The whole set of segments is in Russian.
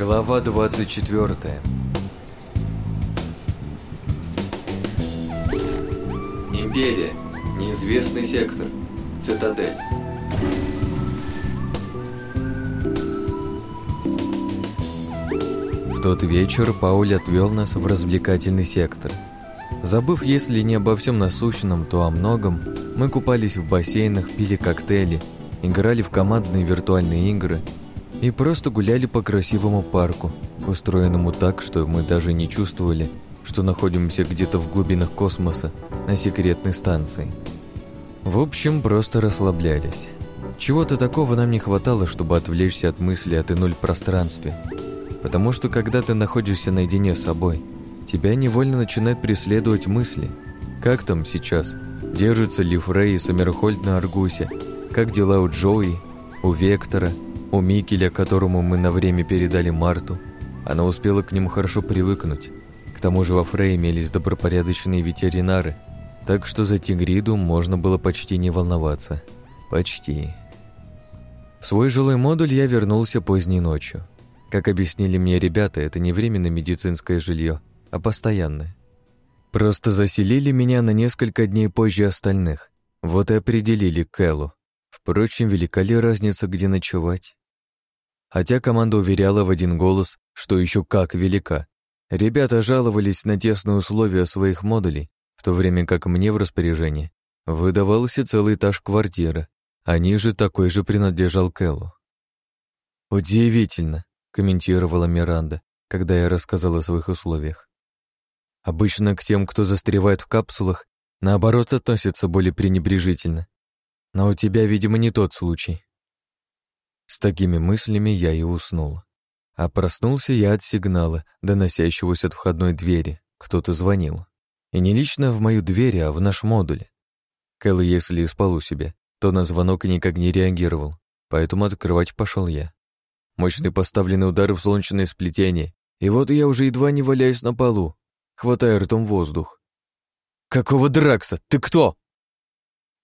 Глава 24 Империя. Неизвестный сектор. Цитадель. В тот вечер Пауль отвел нас в развлекательный сектор. Забыв, если не обо всем насущном, то о многом, мы купались в бассейнах, пили коктейли, играли в командные виртуальные игры – и просто гуляли по красивому парку, устроенному так, что мы даже не чувствовали, что находимся где-то в глубинах космоса на секретной станции. В общем, просто расслаблялись. Чего-то такого нам не хватало, чтобы отвлечься от мысли о ты пространстве. Потому что когда ты находишься наедине с собой, тебя невольно начинают преследовать мысли. Как там сейчас? Держится ли Фрей и Сомерхольд на Аргусе? Как дела у Джои? У Вектора? У Микеля, которому мы на время передали Марту, она успела к нему хорошо привыкнуть. К тому же во Фре имелись добропорядочные ветеринары, так что за Тигриду можно было почти не волноваться. Почти. В свой жилой модуль я вернулся поздней ночью. Как объяснили мне ребята, это не временное медицинское жилье, а постоянное. Просто заселили меня на несколько дней позже остальных. Вот и определили Кэллу. Впрочем, велика ли разница, где ночевать? Хотя команда уверяла в один голос, что еще как велика. Ребята жаловались на тесные условия своих модулей, в то время как мне в распоряжении выдавался целый этаж квартиры, а ниже такой же принадлежал Кэллу. «Удивительно», — комментировала Миранда, когда я рассказал о своих условиях. «Обычно к тем, кто застревает в капсулах, наоборот относятся более пренебрежительно. Но у тебя, видимо, не тот случай». С такими мыслями я и уснул. А проснулся я от сигнала, доносящегося от входной двери. Кто-то звонил. И не лично в мою дверь, а в наш модуль. Кэл, если и спал у себя, то на звонок никак не реагировал, поэтому открывать пошел я. Мощный поставленный удар в солнечное сплетение, и вот я уже едва не валяюсь на полу, хватая ртом воздух. «Какого Дракса? Ты кто?»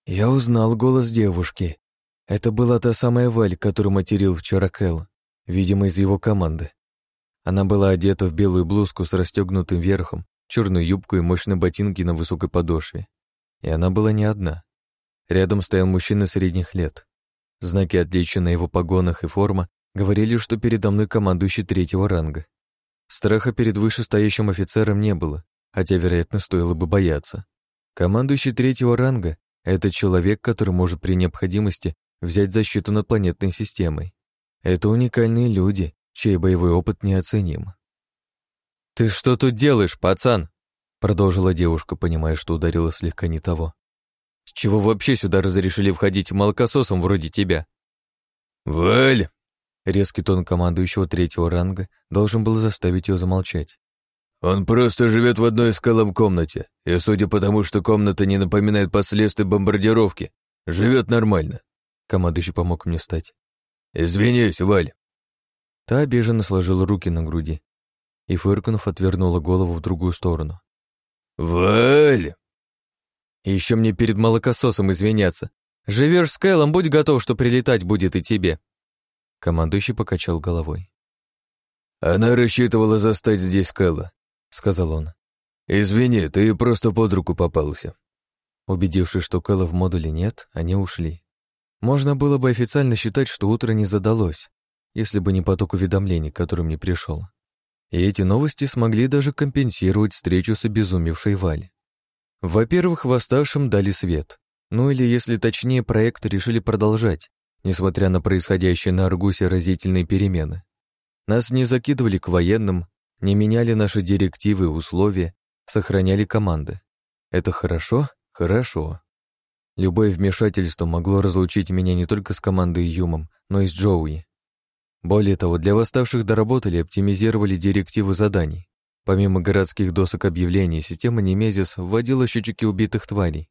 Я узнал голос девушки. Это была та самая Валь, которую материл вчера Кэл, видимо, из его команды. Она была одета в белую блузку с расстегнутым верхом, черную юбку и мощные ботинки на высокой подошве. И она была не одна. Рядом стоял мужчина средних лет. Знаки отличия на его погонах и форма говорили, что передо мной командующий третьего ранга. Страха перед вышестоящим офицером не было, хотя, вероятно, стоило бы бояться. Командующий третьего ранга — это человек, который может при необходимости взять защиту над планетной системой. Это уникальные люди, чей боевой опыт неоценим. «Ты что тут делаешь, пацан?» Продолжила девушка, понимая, что ударила слегка не того. «С чего вообще сюда разрешили входить молокососом вроде тебя?» «Валь!» Резкий тон командующего третьего ранга должен был заставить ее замолчать. «Он просто живет в одной из комнате, и, судя по тому, что комната не напоминает последствия бомбардировки, живет нормально. Командующий помог мне встать. «Извинись, Валь!» Та обиженно сложила руки на груди и, фыркнув, отвернула голову в другую сторону. «Валь!» «И еще мне перед молокососом извиняться. Живешь с Кэлом, будь готов, что прилетать будет и тебе!» Командующий покачал головой. «Она рассчитывала застать здесь Кэла», — сказал он. «Извини, ты просто под руку попался». Убедившись, что Кэла в модуле нет, они ушли. Можно было бы официально считать, что утро не задалось, если бы не поток уведомлений, который мне пришел. И эти новости смогли даже компенсировать встречу с обезумевшей Валь. Во-первых, восставшим дали свет. Ну или, если точнее, проект решили продолжать, несмотря на происходящие на Аргусе разительные перемены. Нас не закидывали к военным, не меняли наши директивы и условия, сохраняли команды. Это хорошо? Хорошо. Любое вмешательство могло разлучить меня не только с командой Юмом, но и с Джоуи. Более того, для восставших доработали и оптимизировали директивы заданий. Помимо городских досок объявлений, система Немезис вводила счетчики убитых тварей.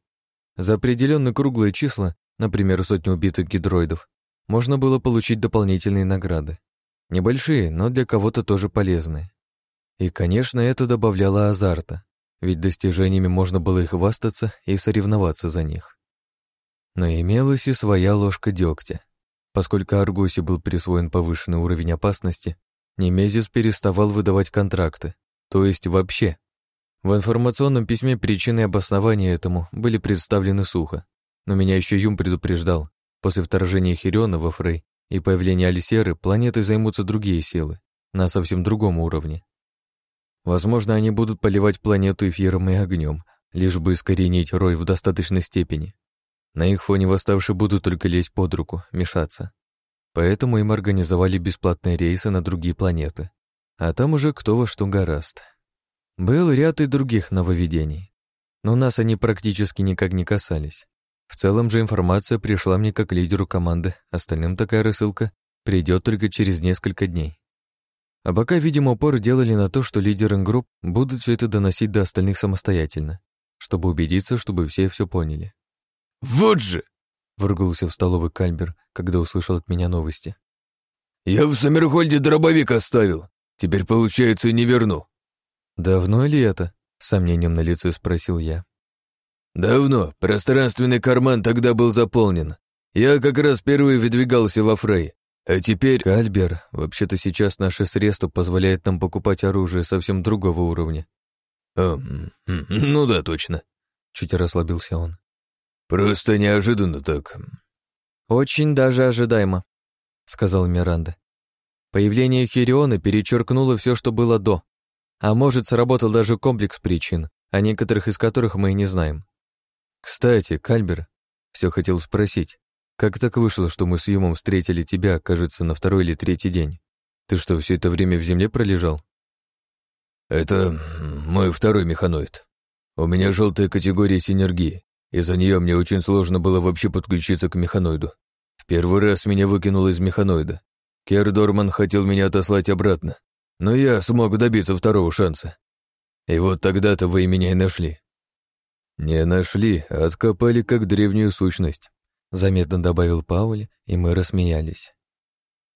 За определенные круглые числа, например, сотню убитых гидроидов, можно было получить дополнительные награды. Небольшие, но для кого-то тоже полезные. И, конечно, это добавляло азарта, ведь достижениями можно было и хвастаться, и соревноваться за них. Но имелась и своя ложка дегтя. Поскольку Аргосе был присвоен повышенный уровень опасности, Немезис переставал выдавать контракты, то есть вообще. В информационном письме причины и обоснования этому были представлены сухо, но меня еще Юм предупреждал, после вторжения Хириона во Фрей и появления Алисеры планеты займутся другие силы, на совсем другом уровне. Возможно, они будут поливать планету эфиром и огнем, лишь бы искоренить рой в достаточной степени. На их фоне восставшие будут только лезть под руку, мешаться. Поэтому им организовали бесплатные рейсы на другие планеты. А там уже кто во что гораст. Был ряд и других нововведений. Но нас они практически никак не касались. В целом же информация пришла мне как лидеру команды, остальным такая рассылка придет только через несколько дней. А пока, видимо, упор делали на то, что лидеры групп будут все это доносить до остальных самостоятельно, чтобы убедиться, чтобы все все поняли. «Вот же!» — выругался в столовый Кальбер, когда услышал от меня новости. «Я в Саммерхольде дробовик оставил. Теперь, получается, не верну». «Давно ли это?» — сомнением на лице спросил я. «Давно. Пространственный карман тогда был заполнен. Я как раз первый выдвигался во Фрей. А теперь...» «Кальбер, вообще-то сейчас наше средство позволяет нам покупать оружие совсем другого уровня». Хм, «Ну да, точно», — чуть расслабился он. «Просто неожиданно так». «Очень даже ожидаемо», — сказал Миранда. Появление Хириона перечеркнуло все, что было до. А может, сработал даже комплекс причин, о некоторых из которых мы и не знаем. «Кстати, Кальбер», — все хотел спросить, «как так вышло, что мы с Юмом встретили тебя, кажется, на второй или третий день? Ты что, все это время в земле пролежал?» «Это мой второй механоид. У меня желтая категория синергии. Из-за нее мне очень сложно было вообще подключиться к механоиду. В первый раз меня выкинуло из механоида. Кер Дорман хотел меня отослать обратно, но я смог добиться второго шанса. И вот тогда-то вы меня и нашли. Не нашли, а откопали как древнюю сущность, заметно добавил Пауль, и мы рассмеялись.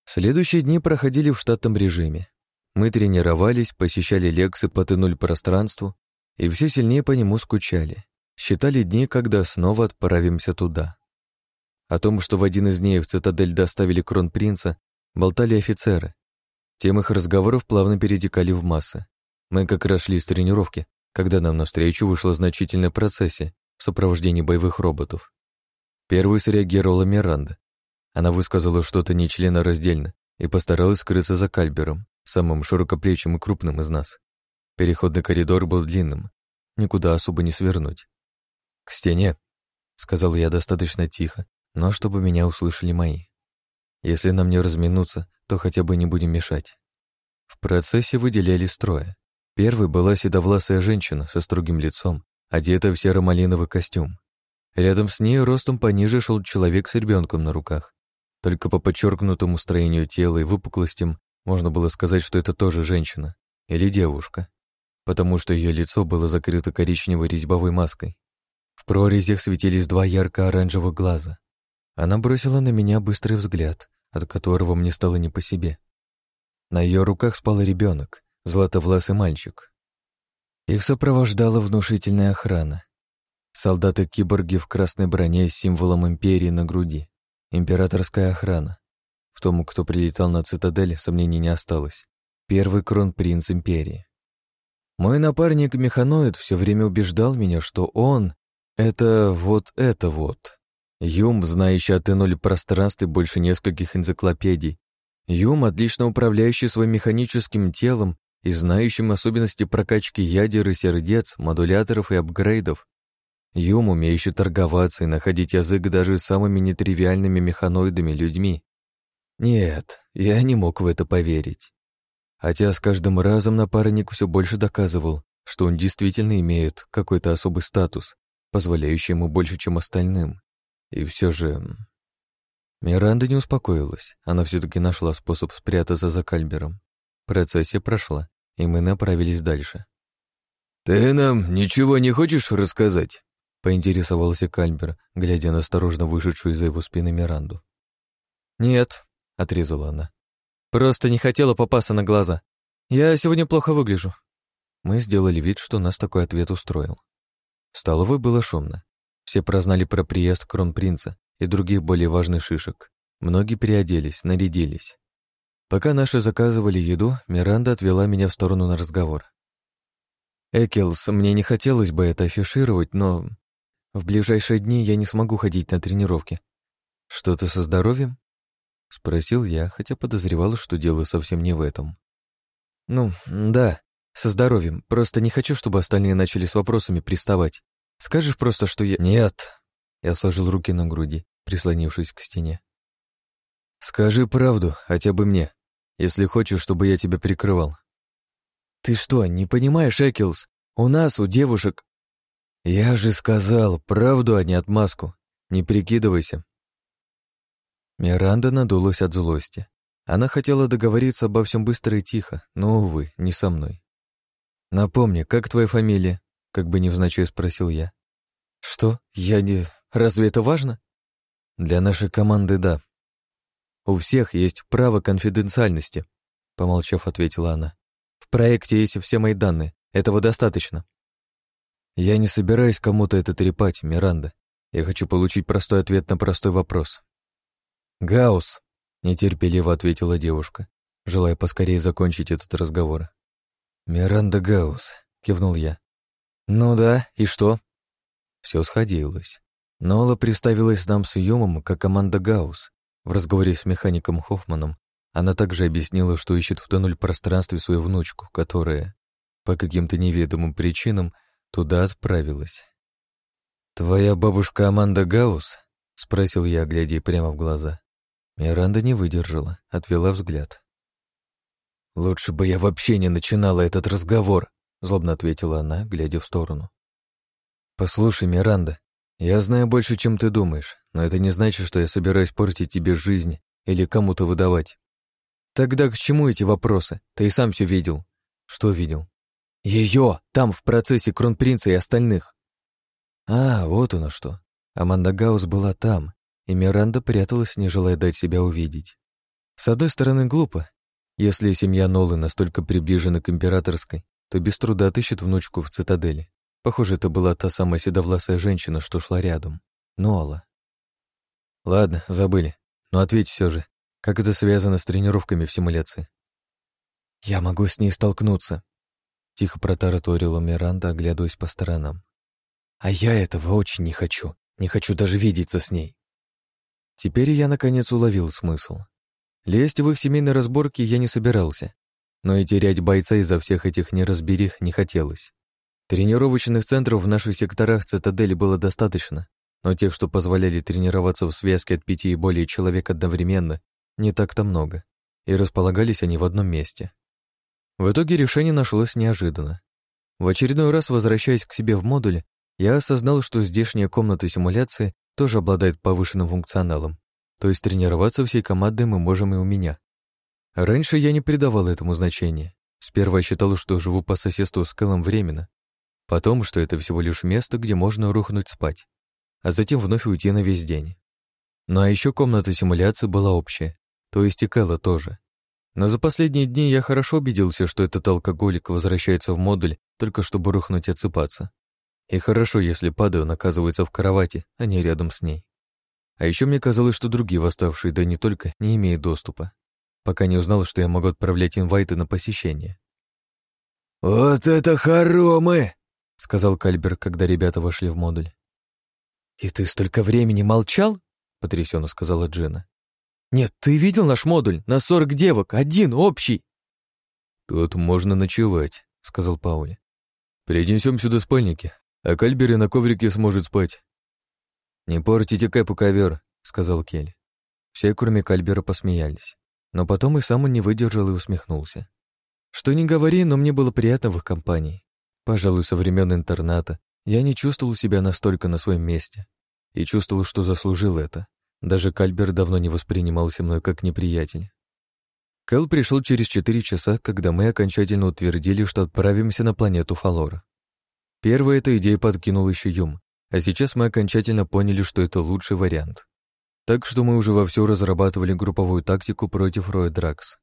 Следующие дни проходили в штатном режиме. Мы тренировались, посещали лекции по Т-0 пространству и все сильнее по нему скучали считали дни, когда снова отправимся туда. О том, что в один из дней в цитадель доставили кронпринца, болтали офицеры. Тем их разговоров плавно перетекали в массы. Мы как раз шли с тренировки, когда нам навстречу вышла значительная процессия в сопровождении боевых роботов. Первой среагировала Миранда. Она высказала что-то нечленораздельно и постаралась скрыться за Кальбером, самым широкоплечим и крупным из нас. Переходный коридор был длинным, никуда особо не свернуть к стене», — сказал я достаточно тихо, но чтобы меня услышали мои. «Если нам не разминуться, то хотя бы не будем мешать». В процессе выделялись строя. Первой была седовласая женщина со строгим лицом, одетая в серо-малиновый костюм. Рядом с ней ростом пониже шел человек с ребенком на руках. Только по подчеркнутому строению тела и выпуклостям можно было сказать, что это тоже женщина или девушка, потому что ее лицо было закрыто коричневой резьбовой маской. В прорезях светились два ярко-оранжевых глаза. Она бросила на меня быстрый взгляд, от которого мне стало не по себе. На ее руках спал ребенок, златовласый мальчик. Их сопровождала внушительная охрана. Солдаты-киборги в красной броне с символом империи на груди. Императорская охрана. В том, кто прилетал на цитадель, сомнений не осталось. Первый кронпринц империи. Мой напарник-механоид все время убеждал меня, что он это вот это вот. Юм, знающий от и пространств и больше нескольких энциклопедий. Юм, отлично управляющий своим механическим телом и знающим особенности прокачки ядер и сердец, модуляторов и апгрейдов. Юм, умеющий торговаться и находить язык даже с самыми нетривиальными механоидами людьми. Нет, я не мог в это поверить. Хотя с каждым разом напарник все больше доказывал, что он действительно имеет какой-то особый статус, позволяющий ему больше, чем остальным. И все же... Миранда не успокоилась, она все-таки нашла способ спрятаться за Кальбером. Процессия прошла, и мы направились дальше. «Ты нам ничего не хочешь рассказать?» — поинтересовался Кальбер, глядя на осторожно вышедшую из-за его спины Миранду. «Нет», — отрезала она. «Просто не хотела попасться на глаза. Я сегодня плохо выгляжу». Мы сделали вид, что нас такой ответ устроил. В столовой было шумно. Все прознали про приезд кронпринца и других более важных шишек. Многие переоделись, нарядились. Пока наши заказывали еду, Миранда отвела меня в сторону на разговор. «Экелс, мне не хотелось бы это афишировать, но в ближайшие дни я не смогу ходить на тренировки. Что-то со здоровьем?» Спросил я, хотя подозревал, что дело совсем не в этом. «Ну, да», со здоровьем. Просто не хочу, чтобы остальные начали с вопросами приставать. Скажешь просто, что я...» «Нет!» Я сложил руки на груди, прислонившись к стене. «Скажи правду, хотя бы мне, если хочешь, чтобы я тебя прикрывал». «Ты что, не понимаешь, Экилс? У нас, у девушек...» «Я же сказал правду, а не отмазку. Не прикидывайся». Миранда надулась от злости. Она хотела договориться обо всем быстро и тихо, но, увы, не со мной. «Напомни, как твоя фамилия?» — как бы невзначай спросил я. «Что? Я не... Разве это важно?» «Для нашей команды — да. У всех есть право конфиденциальности», — помолчав, ответила она. «В проекте есть все мои данные. Этого достаточно». «Я не собираюсь кому-то это трепать, Миранда. Я хочу получить простой ответ на простой вопрос». «Гаусс», — нетерпеливо ответила девушка, желая поскорее закончить этот разговор. «Миранда Гаус», — кивнул я. «Ну да, и что?» Все сходилось. Нола представилась нам с Юмом как команда Гаус. В разговоре с механиком Хоффманом она также объяснила, что ищет в тоннель пространстве свою внучку, которая, по каким-то неведомым причинам, туда отправилась. «Твоя бабушка Аманда Гаус?» — спросил я, глядя ей прямо в глаза. Миранда не выдержала, отвела взгляд. «Лучше бы я вообще не начинала этот разговор», — злобно ответила она, глядя в сторону. «Послушай, Миранда, я знаю больше, чем ты думаешь, но это не значит, что я собираюсь портить тебе жизнь или кому-то выдавать. Тогда к чему эти вопросы? Ты и сам все видел». «Что видел?» «Ее! Там, в процессе кронпринца и остальных!» «А, вот оно что. Аманда Гаус была там, и Миранда пряталась, не желая дать себя увидеть. С одной стороны, глупо, если семья Нолы настолько приближена к императорской, то без труда отыщет внучку в цитадели. Похоже, это была та самая седовласая женщина, что шла рядом. Ноала. Ладно, забыли. Но ответь все же, как это связано с тренировками в симуляции? Я могу с ней столкнуться. Тихо протараторила Миранда, оглядываясь по сторонам. А я этого очень не хочу. Не хочу даже видеться с ней. Теперь я, наконец, уловил смысл. Лезть в их семейные разборки я не собирался, но и терять бойца из-за всех этих неразберих не хотелось. Тренировочных центров в наших секторах цитадели было достаточно, но тех, что позволяли тренироваться в связке от пяти и более человек одновременно, не так-то много, и располагались они в одном месте. В итоге решение нашлось неожиданно. В очередной раз, возвращаясь к себе в модуль, я осознал, что здешняя комната симуляции тоже обладает повышенным функционалом. То есть тренироваться всей командой мы можем и у меня. Раньше я не придавал этому значения. Сперва я считал, что живу по соседству с Кэлом временно. Потом, что это всего лишь место, где можно рухнуть спать. А затем вновь уйти на весь день. Ну а еще комната симуляции была общая. То есть и Кэла тоже. Но за последние дни я хорошо убедился, что этот алкоголик возвращается в модуль, только чтобы рухнуть и отсыпаться. И хорошо, если падаю, он оказывается в кровати, а не рядом с ней. А еще мне казалось, что другие восставшие, да не только, не имеют доступа, пока не узнал, что я могу отправлять инвайты на посещение. «Вот это хоромы!» — сказал Кальбер, когда ребята вошли в модуль. «И ты столько времени молчал?» — потрясенно сказала Джина. «Нет, ты видел наш модуль? На сорок девок, один, общий!» «Тут можно ночевать», — сказал Паули. Принесем сюда спальники, а Кальбери на коврике сможет спать. «Не портите Кэпу ковер», — сказал Кель. Все, кроме Кальбера, посмеялись. Но потом и сам он не выдержал и усмехнулся. Что ни говори, но мне было приятно в их компании. Пожалуй, со времен интерната я не чувствовал себя настолько на своем месте. И чувствовал, что заслужил это. Даже Кальбер давно не воспринимался мной как неприятель. Кэл пришел через четыре часа, когда мы окончательно утвердили, что отправимся на планету Фалора. Первая эта идея подкинул еще Юм, а сейчас мы окончательно поняли, что это лучший вариант. Так что мы уже вовсю разрабатывали групповую тактику против Роя Дракс.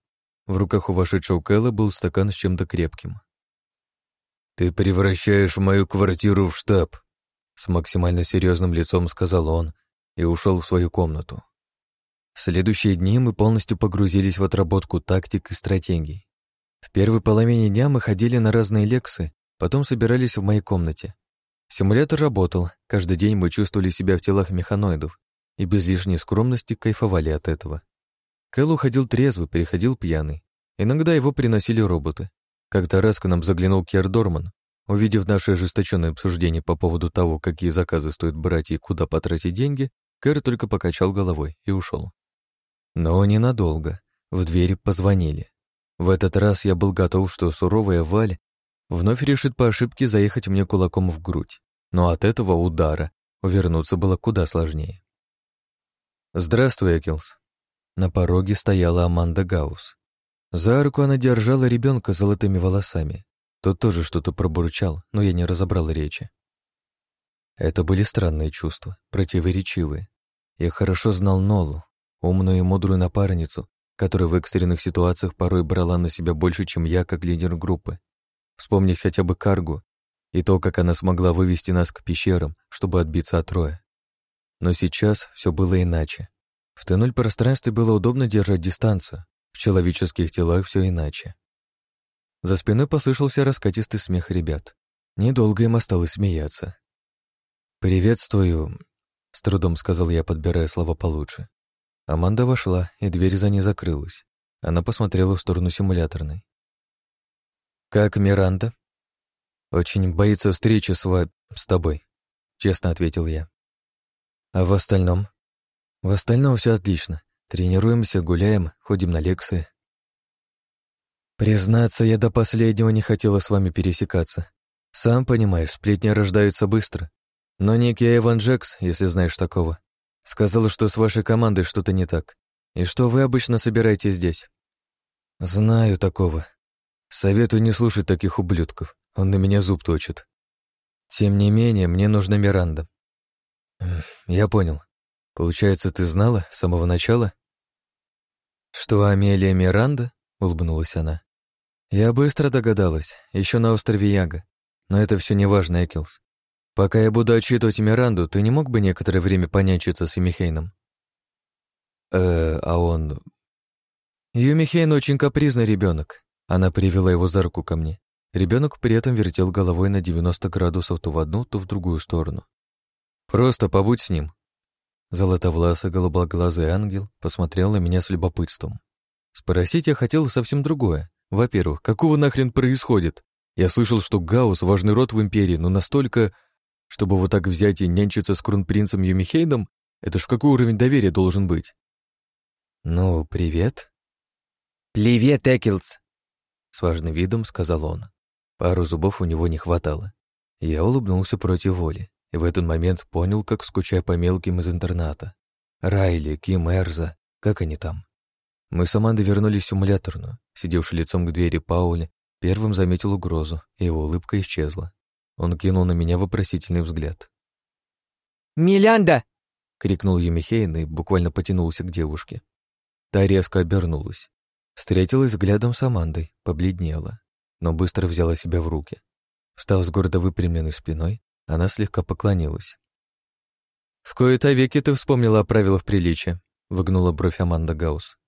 В руках у вошедшего Кэлла был стакан с чем-то крепким. «Ты превращаешь мою квартиру в штаб», — с максимально серьезным лицом сказал он и ушел в свою комнату. В следующие дни мы полностью погрузились в отработку тактик и стратегий. В первой половине дня мы ходили на разные лексы, потом собирались в моей комнате, Симулятор работал, каждый день мы чувствовали себя в телах механоидов и без лишней скромности кайфовали от этого. Кэл уходил трезвый, переходил пьяный. Иногда его приносили роботы. Как-то раз к нам заглянул Кер Дорман. Увидев наше ожесточенное обсуждение по поводу того, какие заказы стоит брать и куда потратить деньги, Кэр только покачал головой и ушел. Но ненадолго. В двери позвонили. В этот раз я был готов, что суровая Валь Вновь решит по ошибке заехать мне кулаком в грудь, но от этого удара увернуться было куда сложнее. «Здравствуй, Экилс». На пороге стояла Аманда Гаус. За руку она держала ребенка с золотыми волосами. Тот тоже что-то пробурчал, но я не разобрал речи. Это были странные чувства, противоречивые. Я хорошо знал Нолу, умную и мудрую напарницу, которая в экстренных ситуациях порой брала на себя больше, чем я, как лидер группы вспомнить хотя бы каргу и то, как она смогла вывести нас к пещерам, чтобы отбиться от троя. Но сейчас все было иначе. В тоннель пространстве было удобно держать дистанцию, в человеческих телах все иначе. За спиной послышался раскатистый смех ребят. Недолго им осталось смеяться. «Приветствую», — с трудом сказал я, подбирая слова получше. Аманда вошла, и дверь за ней закрылась. Она посмотрела в сторону симуляторной. «Как Миранда?» «Очень боится встречи с, ва... с тобой», — честно ответил я. «А в остальном?» «В остальном все отлично. Тренируемся, гуляем, ходим на лекции». «Признаться, я до последнего не хотела с вами пересекаться. Сам понимаешь, сплетни рождаются быстро. Но некий Эван Джекс, если знаешь такого, сказал, что с вашей командой что-то не так, и что вы обычно собираете здесь». «Знаю такого», Советую не слушать таких ублюдков. Он на меня зуб точит. Тем не менее, мне нужна Миранда. Я понял. Получается, ты знала с самого начала? Что Амелия Миранда? Улыбнулась она. Я быстро догадалась, еще на острове Яга. Но это все не важно, Экилс. Пока я буду отчитывать Миранду, ты не мог бы некоторое время понячиться с Юмихейном? Э, а он... Юмихейн очень капризный ребенок, она привела его за руку ко мне. Ребенок при этом вертел головой на 90 градусов то в одну, то в другую сторону. «Просто побудь с ним». Золотовласый голубоглазый ангел посмотрел на меня с любопытством. Спросить я хотел совсем другое. Во-первых, какого нахрен происходит? Я слышал, что Гаус важный род в империи, но настолько, чтобы вот так взять и нянчиться с кронпринцем Юмихейдом, это ж какой уровень доверия должен быть? Ну, привет. Привет, Экилс, с важным видом сказал он. Пару зубов у него не хватало. Я улыбнулся против воли и в этот момент понял, как скучаю по мелким из интерната. Райли, Ким, Эрза, как они там? Мы с Амандой вернулись в симуляторную. Сидевший лицом к двери Пауль первым заметил угрозу, и его улыбка исчезла. Он кинул на меня вопросительный взгляд. «Милянда!» — крикнул Емихейн и буквально потянулся к девушке. Та резко обернулась. Встретилась взглядом с Амандой, побледнела, но быстро взяла себя в руки. Встав с гордо выпрямленной спиной, она слегка поклонилась. «В кои-то веки ты вспомнила о правилах приличия», — выгнула бровь Аманда Гаус.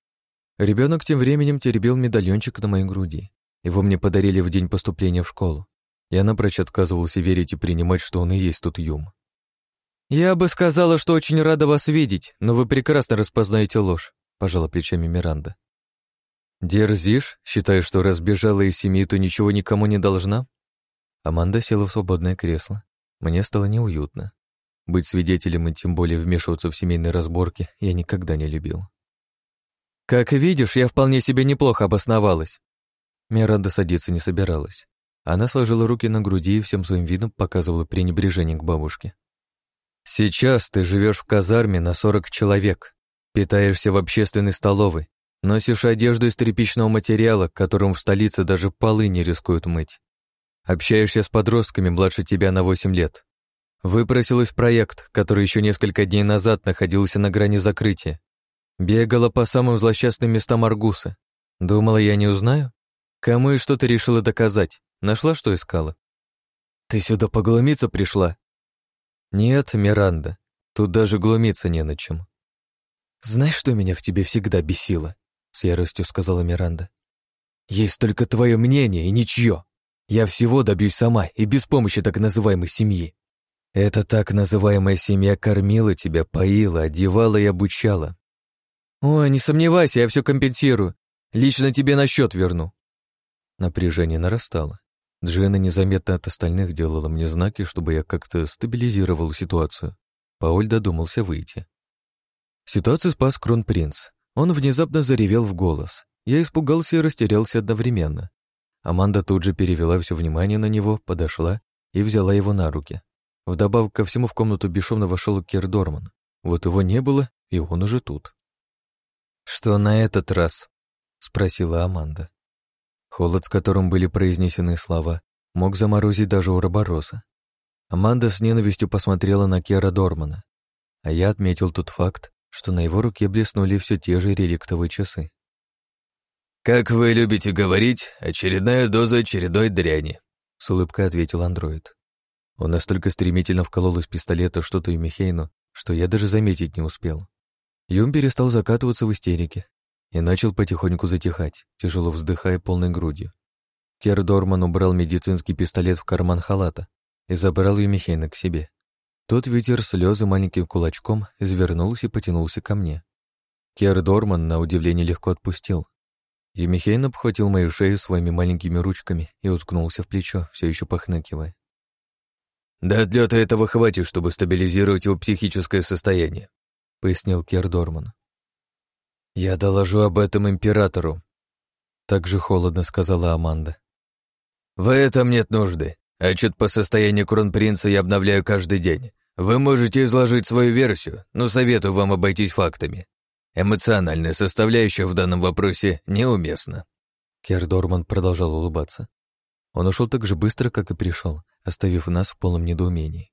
Ребенок тем временем теребил медальончик на моей груди. Его мне подарили в день поступления в школу. Я напрочь отказывался верить и принимать, что он и есть тут Юм. «Я бы сказала, что очень рада вас видеть, но вы прекрасно распознаете ложь», — пожала плечами Миранда. «Дерзишь? Считаешь, что разбежала из семьи, то ничего никому не должна?» Аманда села в свободное кресло. Мне стало неуютно. Быть свидетелем и тем более вмешиваться в семейные разборки я никогда не любил. «Как видишь, я вполне себе неплохо обосновалась». Миранда садиться не собиралась. Она сложила руки на груди и всем своим видом показывала пренебрежение к бабушке. «Сейчас ты живешь в казарме на сорок человек, питаешься в общественной столовой, Носишь одежду из тряпичного материала, которым в столице даже полы не рискуют мыть. Общаешься с подростками младше тебя на 8 лет. Выпросилась проект, который еще несколько дней назад находился на грани закрытия. Бегала по самым злосчастным местам Аргуса. Думала, я не узнаю? Кому и что ты решила доказать? Нашла, что искала? Ты сюда поглумиться пришла? Нет, Миранда, тут даже глумиться не на чем. Знаешь, что меня в тебе всегда бесило? — с яростью сказала Миранда. «Есть только твое мнение и ничье. Я всего добьюсь сама и без помощи так называемой семьи». «Эта так называемая семья кормила тебя, поила, одевала и обучала». «Ой, не сомневайся, я все компенсирую. Лично тебе на счет верну». Напряжение нарастало. Джина незаметно от остальных делала мне знаки, чтобы я как-то стабилизировал ситуацию. Пауль додумался выйти. Ситуацию спас кронпринц. Он внезапно заревел в голос. Я испугался и растерялся одновременно. Аманда тут же перевела все внимание на него, подошла и взяла его на руки. Вдобавок ко всему в комнату бесшумно вошел Кир Дорман. Вот его не было, и он уже тут. «Что на этот раз?» — спросила Аманда. Холод, с которым были произнесены слова, мог заморозить даже Урабороса. Аманда с ненавистью посмотрела на Кера Дормана, а я отметил тот факт, что на его руке блеснули все те же реликтовые часы. «Как вы любите говорить, очередная доза очередной дряни», — с улыбкой ответил андроид. Он настолько стремительно вколол из пистолета что-то Юмихейну, что я даже заметить не успел. Юм перестал закатываться в истерике и начал потихоньку затихать, тяжело вздыхая полной грудью. Кер Дорман убрал медицинский пистолет в карман халата и забрал Юмихейна к себе. Тот ветер слезы маленьким кулачком извернулся и потянулся ко мне. Кер Дорман, на удивление, легко отпустил. И Михейн обхватил мою шею своими маленькими ручками и уткнулся в плечо, все еще похныкивая. «Да отлета этого хватит, чтобы стабилизировать его психическое состояние», — пояснил Кер Дорман. «Я доложу об этом императору», — так же холодно сказала Аманда. «В этом нет нужды. Отчет по состоянию кронпринца я обновляю каждый день. Вы можете изложить свою версию, но советую вам обойтись фактами. Эмоциональная составляющая в данном вопросе неуместна». Кер Дорман продолжал улыбаться. Он ушел так же быстро, как и пришел, оставив нас в полном недоумении.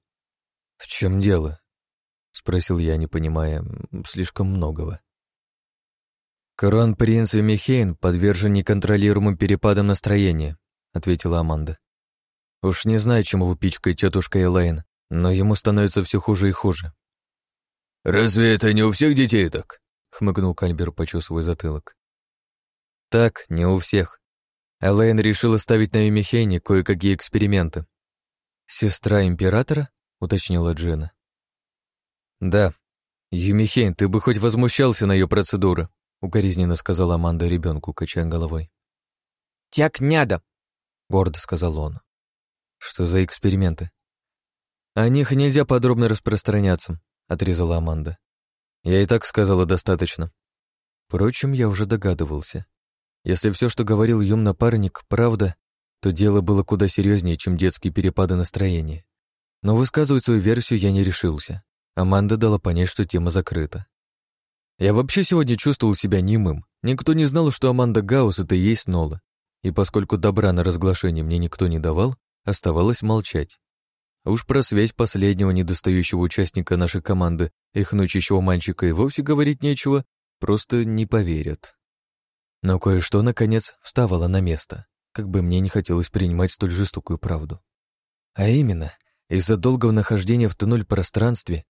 «В чем дело?» — спросил я, не понимая слишком многого. «Крон-принц и Михейн подвержен неконтролируемым перепадам настроения», — ответила Аманда. «Уж не знаю, чему вы пичкой тетушка Элайн но ему становится все хуже и хуже. «Разве это не у всех детей так?» — хмыкнул Кальбер, почесывая затылок. «Так, не у всех. Элейн решила ставить на Юмихене кое-какие эксперименты». «Сестра императора?» — уточнила Джена. «Да. Юмихейн, ты бы хоть возмущался на ее процедуры», — укоризненно сказала Аманда ребенку, качая головой. «Тяк няда», — гордо сказал он. «Что за эксперименты?» «О них нельзя подробно распространяться», — отрезала Аманда. «Я и так сказала достаточно». Впрочем, я уже догадывался. Если все, что говорил Юм напарник, правда, то дело было куда серьезнее, чем детские перепады настроения. Но высказывать свою версию я не решился. Аманда дала понять, что тема закрыта. Я вообще сегодня чувствовал себя немым. Никто не знал, что Аманда Гаус — это и есть Нола. И поскольку добра на разглашение мне никто не давал, оставалось молчать. А уж про связь последнего недостающего участника нашей команды и хнучащего мальчика и вовсе говорить нечего, просто не поверят. Но кое-что, наконец, вставало на место, как бы мне не хотелось принимать столь жестокую правду. А именно, из-за долгого нахождения в туннель-пространстве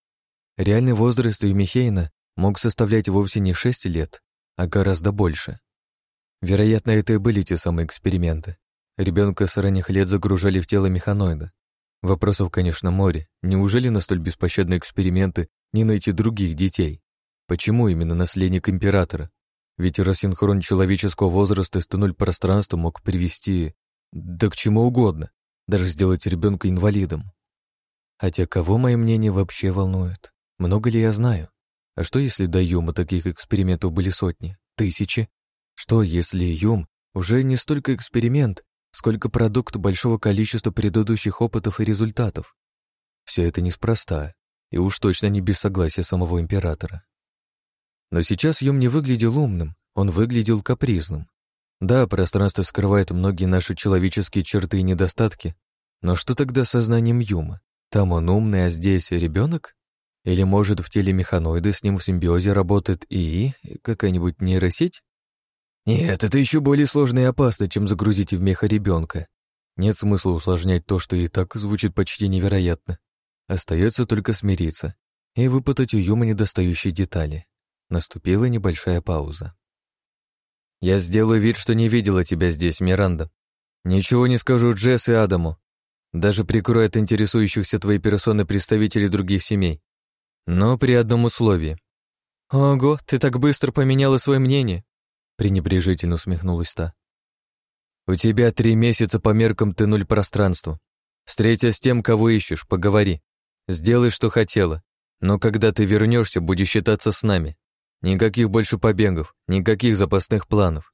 реальный возраст у Михейна мог составлять вовсе не шесть лет, а гораздо больше. Вероятно, это и были те самые эксперименты. Ребенка с ранних лет загружали в тело механоида, Вопросов, конечно, море. Неужели на столь беспощадные эксперименты не найти других детей? Почему именно наследник императора? Ведь рассинхрон человеческого возраста с нуль пространства мог привести да к чему угодно, даже сделать ребенка инвалидом. Хотя кого мое мнение вообще волнует? Много ли я знаю? А что если до Юма таких экспериментов были сотни, тысячи? Что если Юм уже не столько эксперимент, сколько продукт большого количества предыдущих опытов и результатов. Все это неспроста, и уж точно не без согласия самого императора. Но сейчас Юм не выглядел умным, он выглядел капризным. Да, пространство скрывает многие наши человеческие черты и недостатки, но что тогда с сознанием Юма? Там он умный, а здесь ребенок? Или, может, в теле механоида с ним в симбиозе работает ИИ, какая-нибудь нейросеть? Нет, это еще более сложно и опасно, чем загрузить в меха ребенка. Нет смысла усложнять то, что и так звучит почти невероятно. Остается только смириться и выпытать у Юмы недостающие детали. Наступила небольшая пауза. «Я сделаю вид, что не видела тебя здесь, Миранда. Ничего не скажу Джесс и Адаму. Даже прикрою от интересующихся твоей персоны представителей других семей. Но при одном условии». «Ого, ты так быстро поменяла свое мнение!» пренебрежительно усмехнулась та. «У тебя три месяца по меркам ты нуль пространству. Встретя с тем, кого ищешь, поговори. Сделай, что хотела. Но когда ты вернешься, будешь считаться с нами. Никаких больше побегов, никаких запасных планов.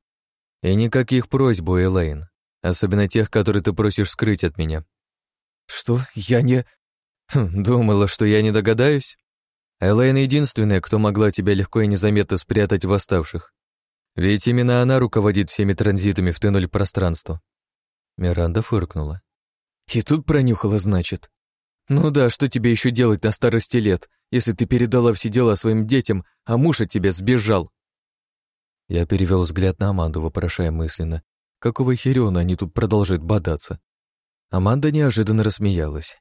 И никаких просьб у Элейн, особенно тех, которые ты просишь скрыть от меня». «Что? Я не...» «Хм, «Думала, что я не догадаюсь?» Элейн единственная, кто могла тебя легко и незаметно спрятать в оставших. Ведь именно она руководит всеми транзитами в тоннель пространство. Миранда фыркнула. И тут пронюхала, значит. Ну да, что тебе еще делать на старости лет, если ты передала все дела своим детям, а муж от тебя сбежал? Я перевел взгляд на Аманду, вопрошая мысленно, какого херёна они тут продолжают бодаться. Аманда неожиданно рассмеялась.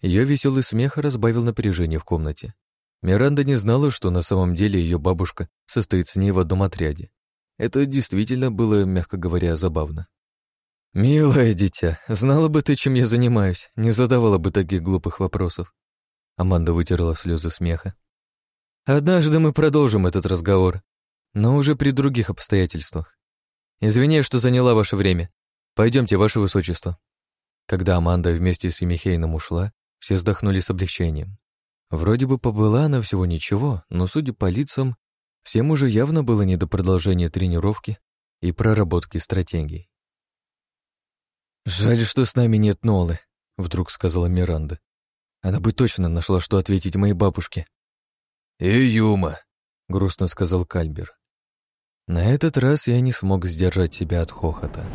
Ее веселый смех разбавил напряжение в комнате. Миранда не знала, что на самом деле ее бабушка состоит с ней в одном отряде. Это действительно было, мягко говоря, забавно. «Милое дитя, знала бы ты, чем я занимаюсь, не задавала бы таких глупых вопросов». Аманда вытерла слезы смеха. «Однажды мы продолжим этот разговор, но уже при других обстоятельствах. Извини, что заняла ваше время. Пойдемте, ваше высочество». Когда Аманда вместе с Емихейном ушла, все вздохнули с облегчением. Вроде бы побыла она всего ничего, но, судя по лицам, Всем уже явно было не до продолжения тренировки и проработки стратегий. «Жаль, что с нами нет Нолы», — вдруг сказала Миранда. «Она бы точно нашла, что ответить моей бабушке». «И Юма», — грустно сказал Кальбер. На этот раз я не смог сдержать себя от «Хохота».